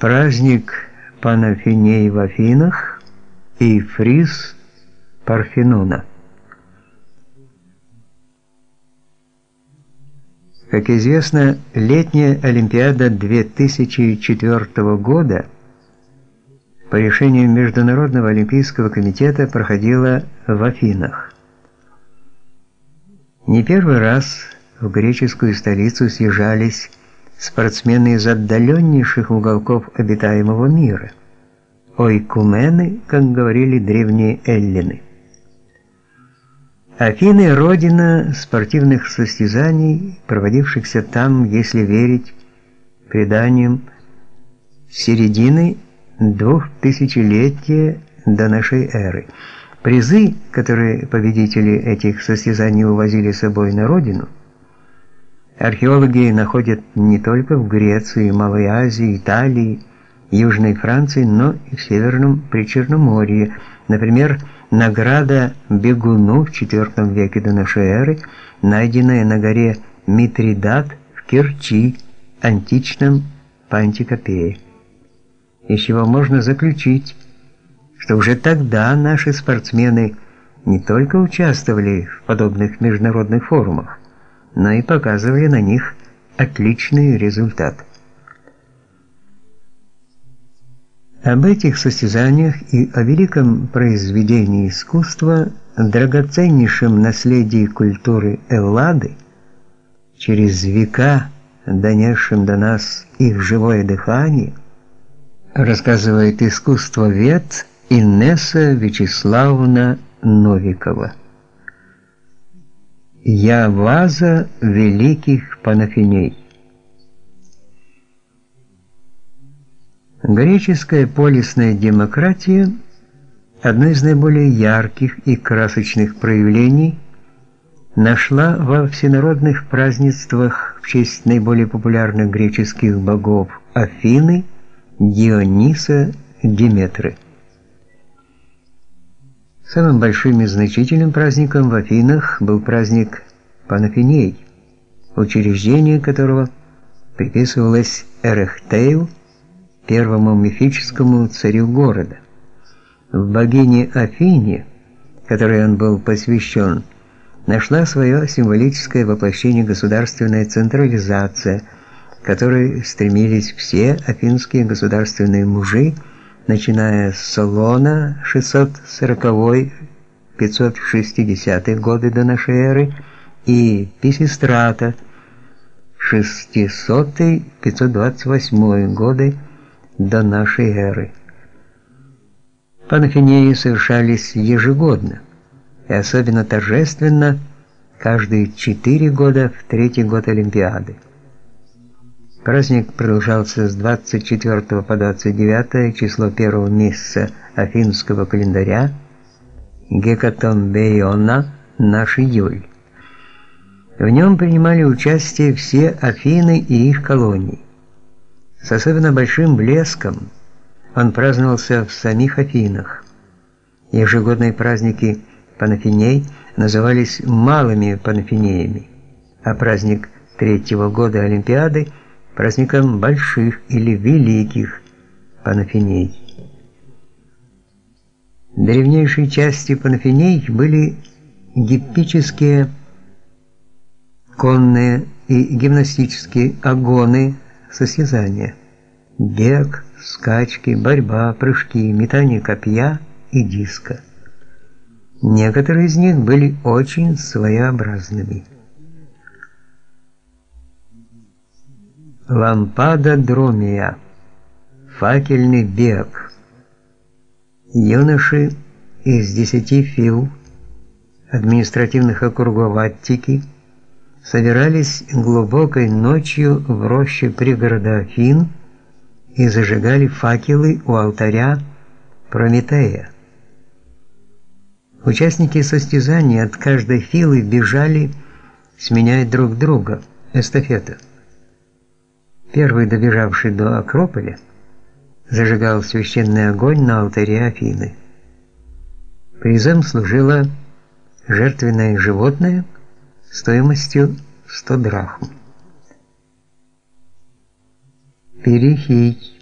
праздник Панафиней в Афинах и фриз Парфенона. Как известно, летняя Олимпиада 2004 года по решению Международного олимпийского комитета проходила в Афинах. Не первый раз в греческую столицу съезжались спортсмены из отдаленнейших уголков обитаемого мира. Ойкумены, как говорили древние эллины. Афины – родина спортивных состязаний, проводившихся там, если верить преданиям, середины двухтысячелетия до нашей эры. Призы, которые победители этих состязаний увозили с собой на родину – Археологи находят не только в Греции, Малой Азии, Италии, Южной Франции, но и в Северном Причерноморье. Например, награда бегуну в IV веке до нашей эры, найденная на горе Митридат в Керчи, античном Пантикопее. Из чего можно заключить, что уже тогда наши спортсмены не только участвовали в подобных международных форумах, но и показывали на них отличный результат. Об этих состязаниях и о великом произведении искусства, драгоценнейшем наследии культуры Эллады, через века донесшим до нас их живое дыхание, рассказывает искусствовед Инесса Вячеславовна Новикова. Я ваза великих панафиней. Греческая полисная демократия одно из наиболее ярких и красочных проявлений нашла во всенародных празднествах в честь наиболее популярных греческих богов Афины, Диониса, Диметры. Самым большим и значительным праздником в Афинах был праздник Панафиней, учреждение которого приписывалось Эрехтею, первому мифическому царю города. В богине Афине, которой он был посвящен, нашла свое символическое воплощение государственная централизация, к которой стремились все афинские государственные мужи, начиная с Солона 640-560 годы до нашей эры и Писистрата 600-528 годы до нашей эры. Панафинеи совершались ежегодно, и особенно торжественно каждые четыре года в третий год Олимпиады. Праздник продолжался с 24 по 29 число первого месяца афинского календаря Гекатомбейона наш июль. В нем принимали участие все Афины и их колонии. С особенно большим блеском он праздновался в самих Афинах. Ежегодные праздники Панафиней назывались малыми Панафинеями, а праздник третьего года Олимпиады – праздником больших или великих панафиней. Древнейшей частью панафиней были гиппические конные и гимнастические агоны состязания, бег, скачки, борьба, прыжки, метание копья и диска. Некоторые из них были очень своеобразными. Лампада Дромия. Факельный бег. Юноши из десяти фил административных округов Аттики собирались глубокой ночью в роще пригорода Афин и зажигали факелы у алтаря Прометея. Участники состязаний от каждой филы бежали, сменяя друг друга, эстафета. Первый, добежавший до Акрополя, зажигал священный огонь на алтаре Афины. Призом служило жертвенное животное стоимостью 100 драхм. Перехить